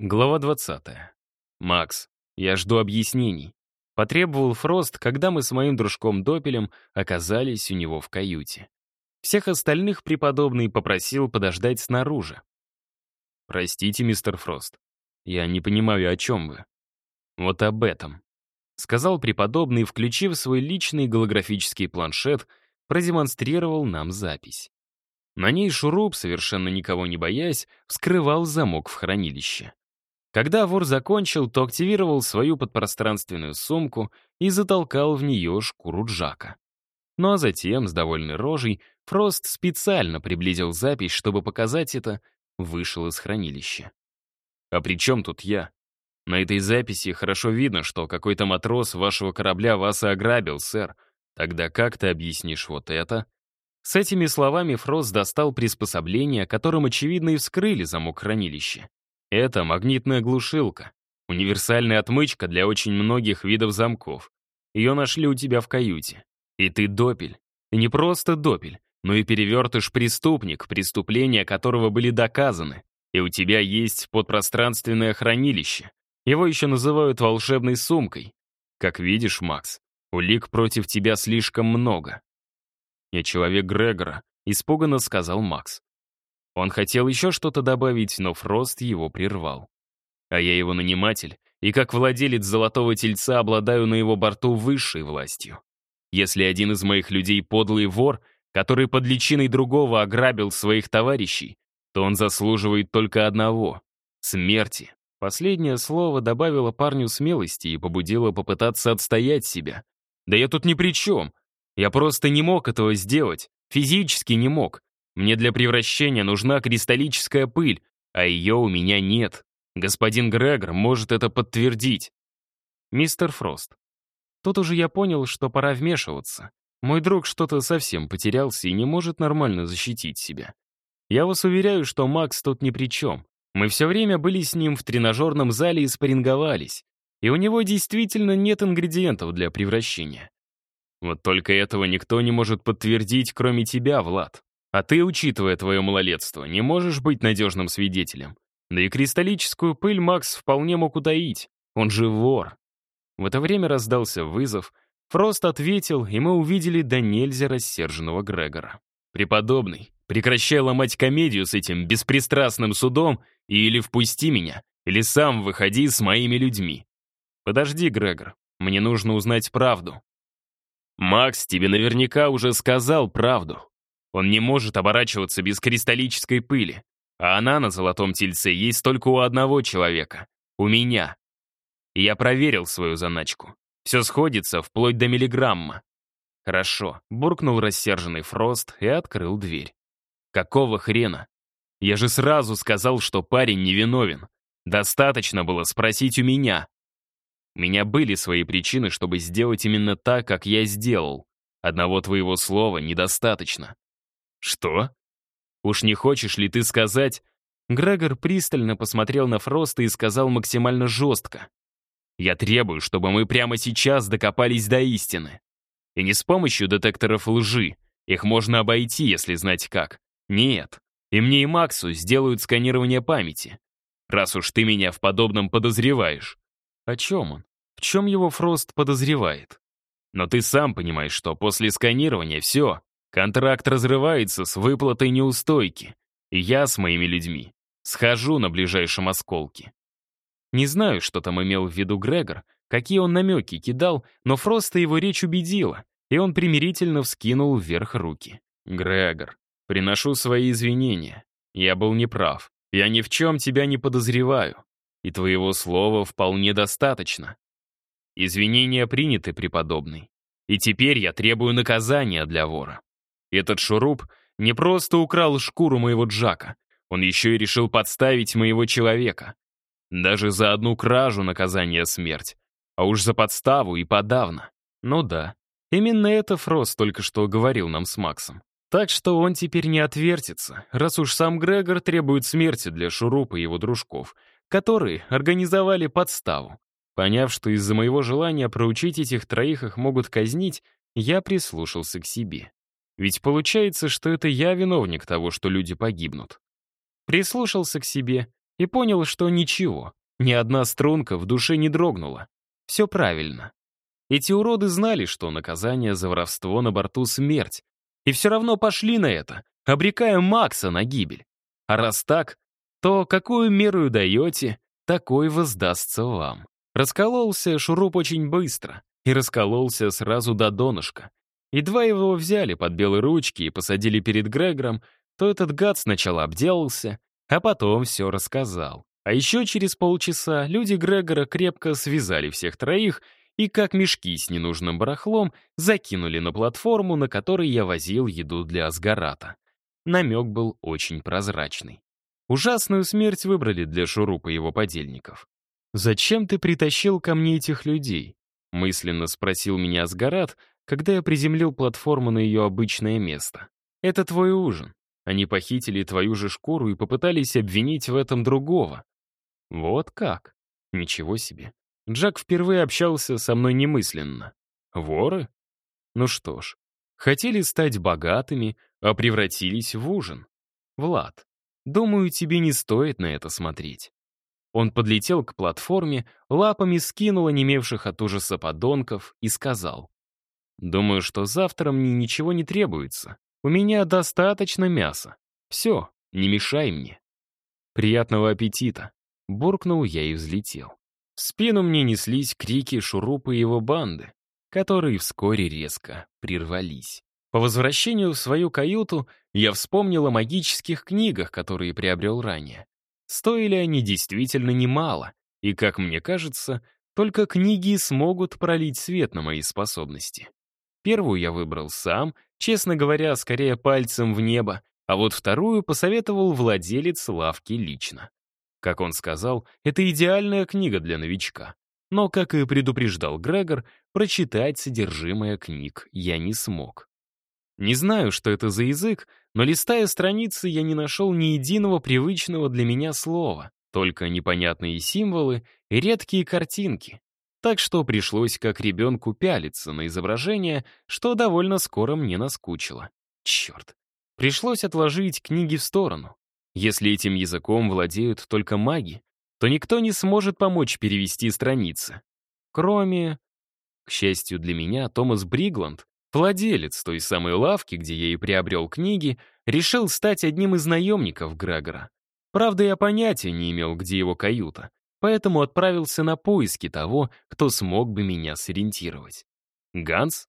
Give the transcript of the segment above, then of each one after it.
Глава 20. «Макс, я жду объяснений», — потребовал Фрост, когда мы с моим дружком Допелем оказались у него в каюте. Всех остальных преподобный попросил подождать снаружи. «Простите, мистер Фрост, я не понимаю, о чем вы». «Вот об этом», — сказал преподобный, включив свой личный голографический планшет, продемонстрировал нам запись. На ней шуруп, совершенно никого не боясь, вскрывал замок в хранилище. Когда вор закончил, то активировал свою подпространственную сумку и затолкал в нее шкуру Джака. Ну а затем, с довольной рожей, Фрост специально приблизил запись, чтобы показать это, вышел из хранилища. «А при чем тут я? На этой записи хорошо видно, что какой-то матрос вашего корабля вас и ограбил, сэр. Тогда как ты объяснишь вот это?» С этими словами Фрост достал приспособление, которым, очевидно, и вскрыли замок хранилища. Это магнитная глушилка. Универсальная отмычка для очень многих видов замков. Ее нашли у тебя в каюте. И ты допель. И не просто допель, но и перевертыш-преступник, преступления которого были доказаны. И у тебя есть подпространственное хранилище. Его еще называют волшебной сумкой. Как видишь, Макс, улик против тебя слишком много. «Я человек Грегора», — испуганно сказал Макс. Он хотел еще что-то добавить, но Фрост его прервал. А я его наниматель, и как владелец золотого тельца обладаю на его борту высшей властью. Если один из моих людей подлый вор, который под личиной другого ограбил своих товарищей, то он заслуживает только одного — смерти. Последнее слово добавило парню смелости и побудило попытаться отстоять себя. Да я тут ни при чем. Я просто не мог этого сделать, физически не мог. Мне для превращения нужна кристаллическая пыль, а ее у меня нет. Господин Грегор может это подтвердить. Мистер Фрост. Тут уже я понял, что пора вмешиваться. Мой друг что-то совсем потерялся и не может нормально защитить себя. Я вас уверяю, что Макс тут ни при чем. Мы все время были с ним в тренажерном зале и спарринговались. И у него действительно нет ингредиентов для превращения. Вот только этого никто не может подтвердить, кроме тебя, Влад. А ты, учитывая твое малолетство, не можешь быть надежным свидетелем. Да и кристаллическую пыль Макс вполне мог утаить. Он же вор. В это время раздался вызов. Фрост ответил, и мы увидели до нельзя рассерженного Грегора. «Преподобный, прекращай ломать комедию с этим беспристрастным судом и или впусти меня, или сам выходи с моими людьми». «Подожди, Грегор, мне нужно узнать правду». «Макс тебе наверняка уже сказал правду», он не может оборачиваться без кристаллической пыли. А она на золотом тельце есть только у одного человека. У меня. Я проверил свою заначку. Все сходится вплоть до миллиграмма. Хорошо, буркнул рассерженный Фрост и открыл дверь. Какого хрена? Я же сразу сказал, что парень невиновен. Достаточно было спросить у меня. У меня были свои причины, чтобы сделать именно так, как я сделал. Одного твоего слова недостаточно. «Что? Уж не хочешь ли ты сказать...» Грегор пристально посмотрел на Фроста и сказал максимально жестко. «Я требую, чтобы мы прямо сейчас докопались до истины. И не с помощью детекторов лжи. Их можно обойти, если знать как. Нет. И мне, и Максу сделают сканирование памяти. Раз уж ты меня в подобном подозреваешь». О чем он? В чем его Фрост подозревает? Но ты сам понимаешь, что после сканирования все, Контракт разрывается с выплатой неустойки, я с моими людьми схожу на ближайшем осколке. Не знаю, что там имел в виду Грегор, какие он намеки кидал, но Фроста его речь убедила, и он примирительно вскинул вверх руки. «Грегор, приношу свои извинения. Я был неправ. Я ни в чем тебя не подозреваю, и твоего слова вполне достаточно. Извинения приняты, преподобный. И теперь я требую наказания для вора. Этот шуруп не просто украл шкуру моего Джака, он еще и решил подставить моего человека. Даже за одну кражу наказание смерть, а уж за подставу и подавно. Ну да, именно это Фрост только что говорил нам с Максом. Так что он теперь не отвертится, раз уж сам Грегор требует смерти для Шурупа и его дружков, которые организовали подставу. Поняв, что из-за моего желания проучить этих троих их могут казнить, я прислушался к себе. Ведь получается, что это я виновник того, что люди погибнут. Прислушался к себе и понял, что ничего, ни одна струнка в душе не дрогнула. Все правильно. Эти уроды знали, что наказание за воровство на борту — смерть, и все равно пошли на это, обрекая Макса на гибель. А раз так, то какую меру даете, такой воздастся вам. Раскололся шуруп очень быстро, и раскололся сразу до донышка. Едва его взяли под белые ручки и посадили перед Грегором, то этот гад сначала обделался, а потом все рассказал. А еще через полчаса люди Грегора крепко связали всех троих и, как мешки с ненужным барахлом, закинули на платформу, на которой я возил еду для Асгарата. Намек был очень прозрачный. Ужасную смерть выбрали для Шурупа его подельников. «Зачем ты притащил ко мне этих людей?» — мысленно спросил меня Асгарат, когда я приземлил платформу на ее обычное место. «Это твой ужин. Они похитили твою же шкуру и попытались обвинить в этом другого». «Вот как? Ничего себе. Джак впервые общался со мной немысленно. Воры? Ну что ж, хотели стать богатыми, а превратились в ужин. Влад, думаю, тебе не стоит на это смотреть. Он подлетел к платформе, лапами скинул онемевших от ужаса подонков и сказал. «Думаю, что завтра мне ничего не требуется. У меня достаточно мяса. Все, не мешай мне». «Приятного аппетита!» — буркнул я и взлетел. В спину мне неслись крики Шурупа и его банды, которые вскоре резко прервались. По возвращению в свою каюту я вспомнил о магических книгах, которые приобрел ранее. Стоили они действительно немало, и, как мне кажется, только книги смогут пролить свет на мои способности. Первую я выбрал сам, честно говоря, скорее пальцем в небо, а вот вторую посоветовал владелец лавки лично. Как он сказал, это идеальная книга для новичка. Но, как и предупреждал Грегор, прочитать содержимое книг я не смог. Не знаю, что это за язык, но листая страницы, я не нашел ни единого привычного для меня слова, только непонятные символы и редкие картинки. Так что пришлось как ребенку пялиться на изображение, что довольно скоро мне наскучило. Черт. Пришлось отложить книги в сторону. Если этим языком владеют только маги, то никто не сможет помочь перевести страницы. Кроме... К счастью для меня, Томас Бригланд, владелец той самой лавки, где я и приобрел книги, решил стать одним из наемников Грегора. Правда, я понятия не имел, где его каюта, поэтому отправился на поиски того, кто смог бы меня сориентировать. Ганс?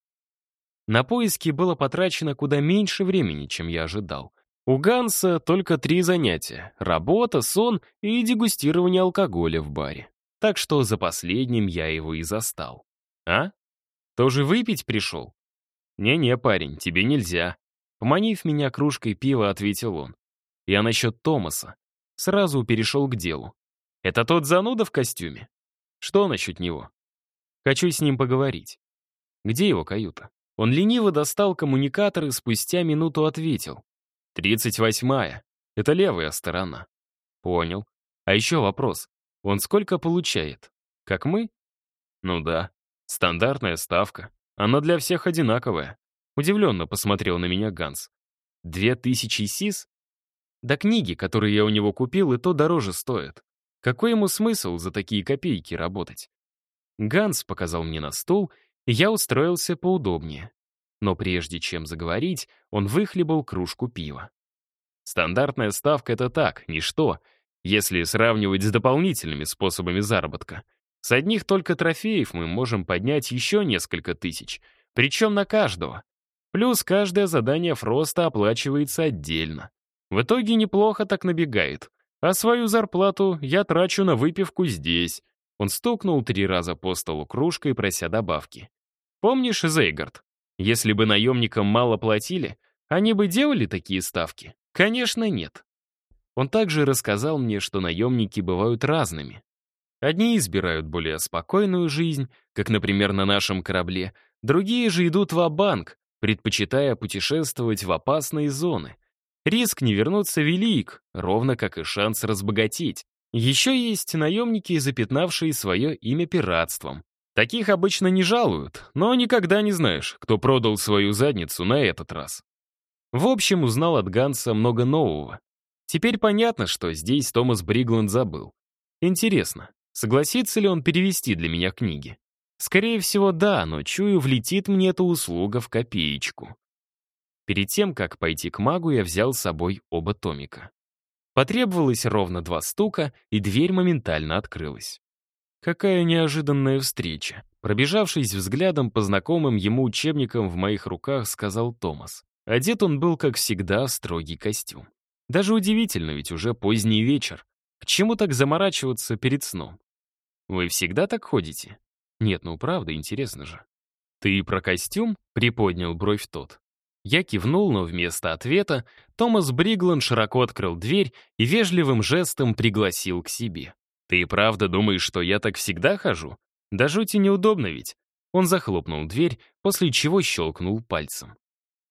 На поиски было потрачено куда меньше времени, чем я ожидал. У Ганса только три занятия — работа, сон и дегустирование алкоголя в баре. Так что за последним я его и застал. А? Тоже выпить пришел? Не-не, парень, тебе нельзя. Поманив меня кружкой пива, ответил он. Я насчет Томаса. Сразу перешел к делу. Это тот зануда в костюме? Что насчет него? Хочу с ним поговорить. Где его каюта? Он лениво достал коммуникатор и спустя минуту ответил. Тридцать восьмая. Это левая сторона. Понял. А еще вопрос. Он сколько получает? Как мы? Ну да. Стандартная ставка. Она для всех одинаковая. Удивленно посмотрел на меня Ганс. Две тысячи сис? Да книги, которые я у него купил, и то дороже стоят. Какой ему смысл за такие копейки работать? Ганс показал мне на стул, и я устроился поудобнее но прежде чем заговорить, он выхлебал кружку пива. Стандартная ставка — это так, ничто, если сравнивать с дополнительными способами заработка. С одних только трофеев мы можем поднять еще несколько тысяч, причем на каждого. Плюс каждое задание Фроста оплачивается отдельно. В итоге неплохо так набегает. А свою зарплату я трачу на выпивку здесь. Он стукнул три раза по столу кружкой, прося добавки. Помнишь, Зейгард? Если бы наемникам мало платили, они бы делали такие ставки? Конечно, нет. Он также рассказал мне, что наемники бывают разными. Одни избирают более спокойную жизнь, как, например, на нашем корабле, другие же идут в банк предпочитая путешествовать в опасные зоны. Риск не вернуться велик, ровно как и шанс разбогатеть. Еще есть наемники, запятнавшие свое имя пиратством. Таких обычно не жалуют, но никогда не знаешь, кто продал свою задницу на этот раз. В общем, узнал от Ганса много нового. Теперь понятно, что здесь Томас Бригланд забыл. Интересно, согласится ли он перевести для меня книги? Скорее всего, да, но чую, влетит мне эта услуга в копеечку. Перед тем, как пойти к магу, я взял с собой оба томика. Потребовалось ровно два стука, и дверь моментально открылась. Какая неожиданная встреча. Пробежавшись взглядом по знакомым ему учебникам в моих руках, сказал Томас. Одет он был, как всегда, в строгий костюм. Даже удивительно, ведь уже поздний вечер. К чему так заморачиваться перед сном? Вы всегда так ходите? Нет, ну правда, интересно же. Ты про костюм? Приподнял бровь тот. Я кивнул, но вместо ответа Томас Бригланд широко открыл дверь и вежливым жестом пригласил к себе. «Ты и правда думаешь, что я так всегда хожу? Да жути неудобно ведь». Он захлопнул дверь, после чего щелкнул пальцем.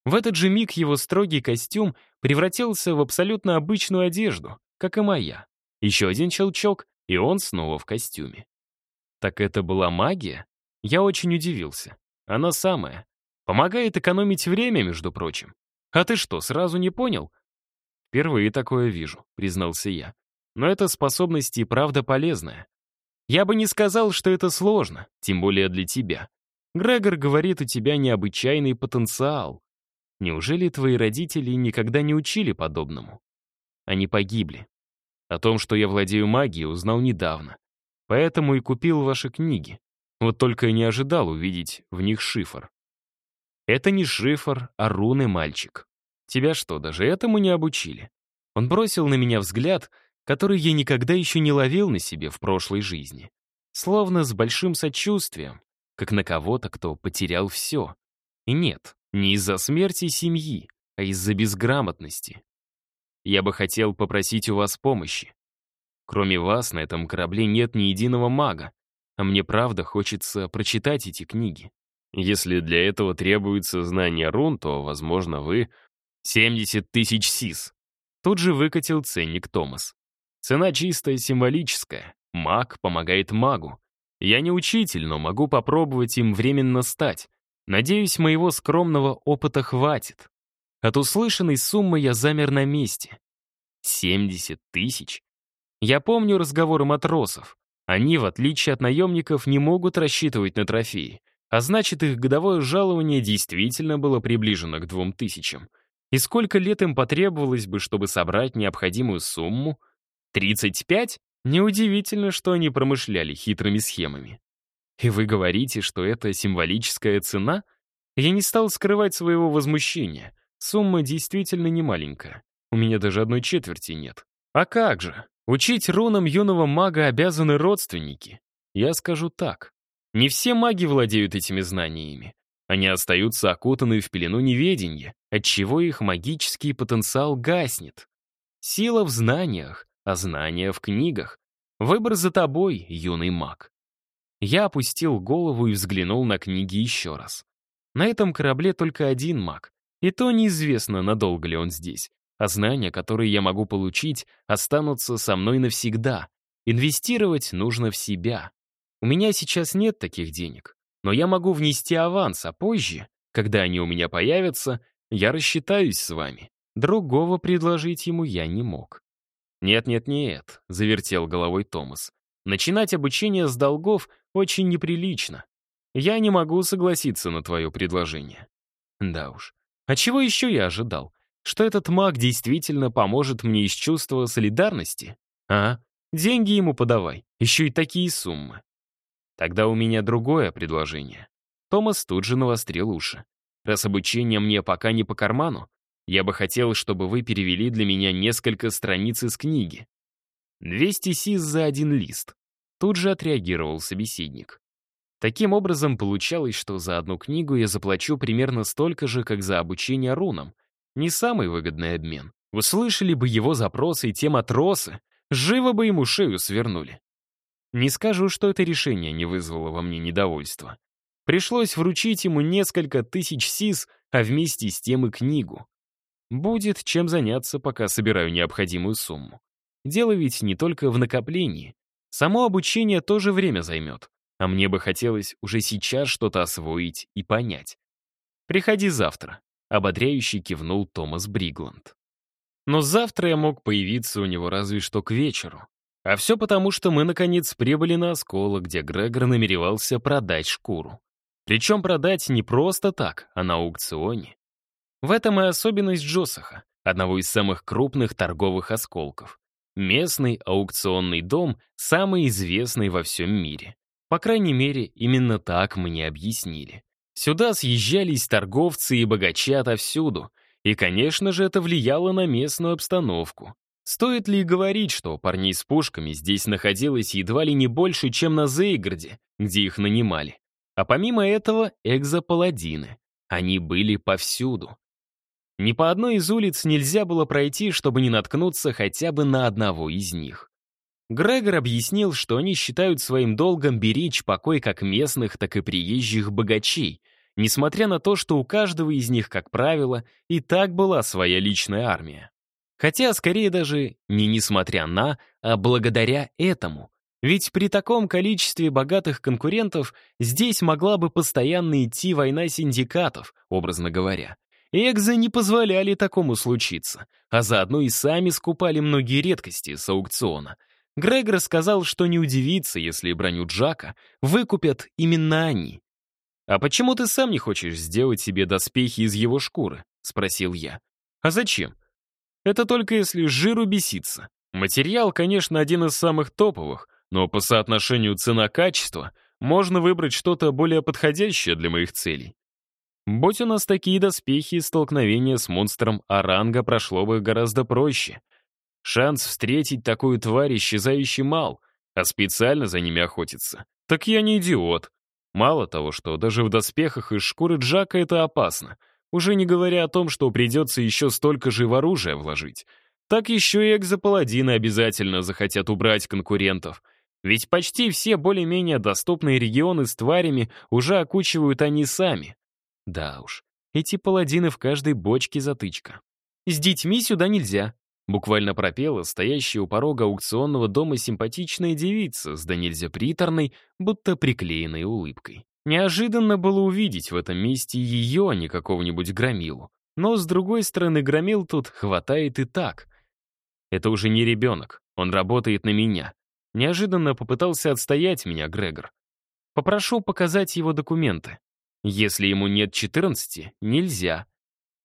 В этот же миг его строгий костюм превратился в абсолютно обычную одежду, как и моя. Еще один щелчок, и он снова в костюме. Так это была магия? Я очень удивился. Она самая. Помогает экономить время, между прочим. А ты что, сразу не понял? Впервые такое вижу, признался я. Но эта способность и правда полезная. Я бы не сказал, что это сложно, тем более для тебя. Грегор говорит, у тебя необычайный потенциал. Неужели твои родители никогда не учили подобному? Они погибли. О том, что я владею магией, узнал недавно. Поэтому и купил ваши книги. Вот только не ожидал увидеть в них шифр. Это не шифр, а руны, мальчик. Тебя что, даже этому не обучили? Он бросил на меня взгляд, который я никогда еще не ловил на себе в прошлой жизни. Словно с большим сочувствием, как на кого-то, кто потерял все. И нет, не из-за смерти семьи, а из-за безграмотности. Я бы хотел попросить у вас помощи. Кроме вас на этом корабле нет ни единого мага, а мне правда хочется прочитать эти книги. Если для этого требуется знание рун, то, возможно, вы... 70 тысяч сис. Тут же выкатил ценник Томас. Цена чистая символическая. Маг помогает магу. Я не учитель, но могу попробовать им временно стать. Надеюсь, моего скромного опыта хватит. От услышанной суммы я замер на месте. 70 тысяч? Я помню разговоры матросов. Они, в отличие от наемников, не могут рассчитывать на трофеи. А значит, их годовое жалование действительно было приближено к двум тысячам. И сколько лет им потребовалось бы, чтобы собрать необходимую сумму? 35? Неудивительно, что они промышляли хитрыми схемами. И вы говорите, что это символическая цена? Я не стал скрывать своего возмущения. Сумма действительно не маленькая. У меня даже одной четверти нет. А как же? Учить рунам юного мага обязаны родственники. Я скажу так. Не все маги владеют этими знаниями. Они остаются окутаны в пелену неведения, отчего их магический потенциал гаснет. Сила в знаниях, а знания в книгах. Выбор за тобой, юный маг. Я опустил голову и взглянул на книги еще раз. На этом корабле только один маг, и то неизвестно, надолго ли он здесь. А знания, которые я могу получить, останутся со мной навсегда. Инвестировать нужно в себя. У меня сейчас нет таких денег, но я могу внести аванс, а позже, когда они у меня появятся, я рассчитаюсь с вами. Другого предложить ему я не мог. «Нет-нет-нет», — завертел головой Томас. «Начинать обучение с долгов очень неприлично. Я не могу согласиться на твое предложение». Да уж. А чего еще я ожидал? Что этот маг действительно поможет мне из чувства солидарности? А? Деньги ему подавай. Еще и такие суммы. Тогда у меня другое предложение. Томас тут же навострил уши. Раз обучение мне пока не по карману, я бы хотел, чтобы вы перевели для меня несколько страниц из книги. 200 сис за один лист. Тут же отреагировал собеседник. Таким образом, получалось, что за одну книгу я заплачу примерно столько же, как за обучение рунам. Не самый выгодный обмен. Услышали бы его запросы и те матросы, живо бы ему шею свернули. Не скажу, что это решение не вызвало во мне недовольства. Пришлось вручить ему несколько тысяч сис, а вместе с тем и книгу. Будет чем заняться, пока собираю необходимую сумму. Дело ведь не только в накоплении. Само обучение тоже время займет. А мне бы хотелось уже сейчас что-то освоить и понять. «Приходи завтра», — ободряюще кивнул Томас Бригланд. Но завтра я мог появиться у него разве что к вечеру. А все потому, что мы, наконец, прибыли на осколок, где Грегор намеревался продать шкуру. Причем продать не просто так, а на аукционе. В этом и особенность Джосаха, одного из самых крупных торговых осколков. Местный аукционный дом самый известный во всем мире. По крайней мере, именно так мне объяснили. Сюда съезжались торговцы и богачи отовсюду, и, конечно же, это влияло на местную обстановку. Стоит ли говорить, что парней с пушками здесь находилось едва ли не больше, чем на Зейгарде, где их нанимали. А помимо этого, экзопаладины. Они были повсюду. Ни по одной из улиц нельзя было пройти, чтобы не наткнуться хотя бы на одного из них. Грегор объяснил, что они считают своим долгом беречь покой как местных, так и приезжих богачей, несмотря на то, что у каждого из них, как правило, и так была своя личная армия. Хотя, скорее даже не несмотря на, а благодаря этому. Ведь при таком количестве богатых конкурентов здесь могла бы постоянно идти война синдикатов, образно говоря. Экзы не позволяли такому случиться, а заодно и сами скупали многие редкости с аукциона. Грегор сказал, что не удивится, если броню Джака выкупят именно они. «А почему ты сам не хочешь сделать себе доспехи из его шкуры?» — спросил я. «А зачем? Это только если жиру беситься. Материал, конечно, один из самых топовых, но по соотношению цена-качество можно выбрать что-то более подходящее для моих целей. Будь у нас такие доспехи, столкновение с монстром Аранга прошло бы гораздо проще. Шанс встретить такую тварь исчезающий мал, а специально за ними охотиться. Так я не идиот. Мало того, что даже в доспехах из шкуры Джака это опасно — уже не говоря о том, что придется еще столько же в оружие вложить. Так еще и экзопаладины обязательно захотят убрать конкурентов. Ведь почти все более-менее доступные регионы с тварями уже окучивают они сами. Да уж, эти паладины в каждой бочке затычка. «С детьми сюда нельзя», — буквально пропела стоящая у порога аукционного дома симпатичная девица с да нельзя приторной, будто приклеенной улыбкой. Неожиданно было увидеть в этом месте ее, а не какого-нибудь громилу. Но, с другой стороны, громил тут хватает и так. Это уже не ребенок, он работает на меня. Неожиданно попытался отстоять меня Грегор. Попрошу показать его документы. Если ему нет 14, нельзя.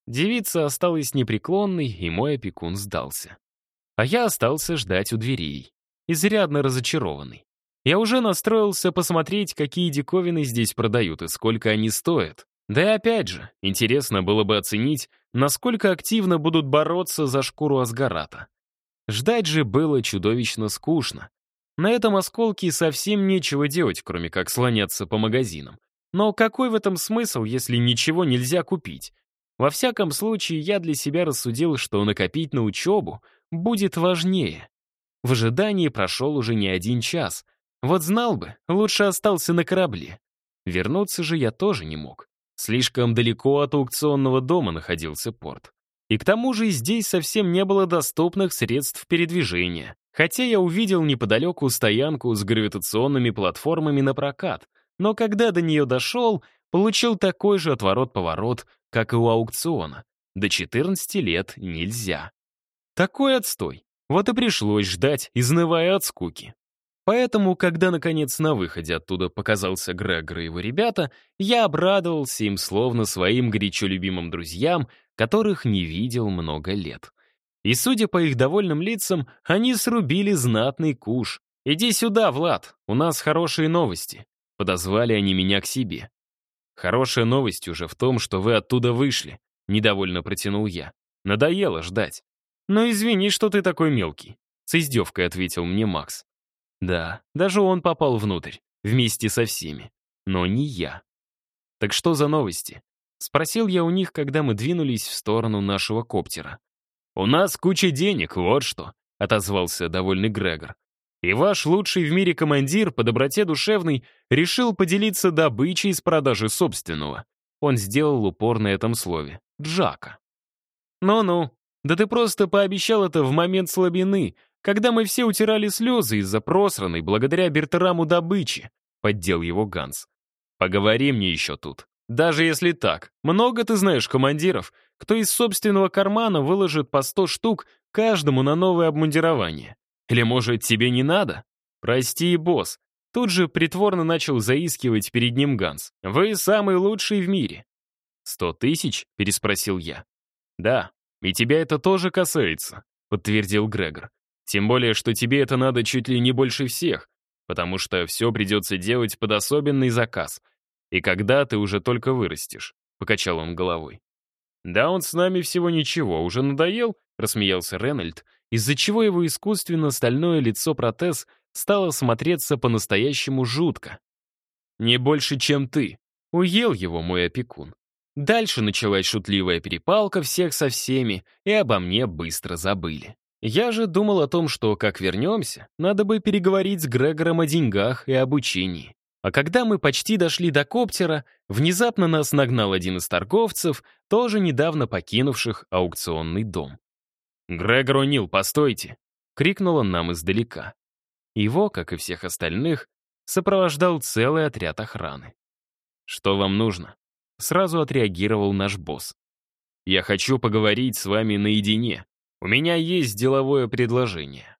Девица осталась непреклонной, и мой опекун сдался. А я остался ждать у дверей, изрядно разочарованный. Я уже настроился посмотреть, какие диковины здесь продают и сколько они стоят. Да и опять же, интересно было бы оценить, насколько активно будут бороться за шкуру Асгарата. Ждать же было чудовищно скучно. На этом осколке совсем нечего делать, кроме как слоняться по магазинам. Но какой в этом смысл, если ничего нельзя купить? Во всяком случае, я для себя рассудил, что накопить на учебу будет важнее. В ожидании прошел уже не один час — вот знал бы, лучше остался на корабле. Вернуться же я тоже не мог. Слишком далеко от аукционного дома находился порт. И к тому же здесь совсем не было доступных средств передвижения. Хотя я увидел неподалеку стоянку с гравитационными платформами на прокат, но когда до нее дошел, получил такой же отворот-поворот, как и у аукциона. До 14 лет нельзя. Такой отстой. Вот и пришлось ждать, изнывая от скуки. Поэтому, когда, наконец, на выходе оттуда показался Грегор и его ребята, я обрадовался им словно своим горячо любимым друзьям, которых не видел много лет. И, судя по их довольным лицам, они срубили знатный куш. «Иди сюда, Влад, у нас хорошие новости». Подозвали они меня к себе. «Хорошая новость уже в том, что вы оттуда вышли», — недовольно протянул я. «Надоело ждать». «Ну извини, что ты такой мелкий», — с издевкой ответил мне Макс. Да, даже он попал внутрь, вместе со всеми. Но не я. Так что за новости? Спросил я у них, когда мы двинулись в сторону нашего коптера. «У нас куча денег, вот что», — отозвался довольный Грегор. «И ваш лучший в мире командир по доброте душевной решил поделиться добычей с продажи собственного». Он сделал упор на этом слове. «Джака». «Ну-ну, да ты просто пообещал это в момент слабины, когда мы все утирали слезы из-за просранной благодаря Бертераму добычи», — поддел его Ганс. «Поговори мне еще тут. Даже если так, много ты знаешь командиров, кто из собственного кармана выложит по 100 штук каждому на новое обмундирование. Или, может, тебе не надо? Прости, босс. Тут же притворно начал заискивать перед ним Ганс. Вы самый лучший в мире. «Сто тысяч?» — переспросил я. «Да, и тебя это тоже касается», — подтвердил Грегор. «Тем более, что тебе это надо чуть ли не больше всех, потому что все придется делать под особенный заказ. И когда ты уже только вырастешь», — покачал он головой. «Да он с нами всего ничего, уже надоел», — рассмеялся Ренальд, из-за чего его искусственно стальное лицо-протез стало смотреться по-настоящему жутко. «Не больше, чем ты», — уел его мой опекун. Дальше началась шутливая перепалка всех со всеми, и обо мне быстро забыли. Я же думал о том, что, как вернемся, надо бы переговорить с Грегором о деньгах и обучении. А когда мы почти дошли до коптера, внезапно нас нагнал один из торговцев, тоже недавно покинувших аукционный дом. «Грегор О'Нил, постойте!» — крикнул он нам издалека. Его, как и всех остальных, сопровождал целый отряд охраны. «Что вам нужно?» Сразу отреагировал наш босс. «Я хочу поговорить с вами наедине. У меня есть деловое предложение».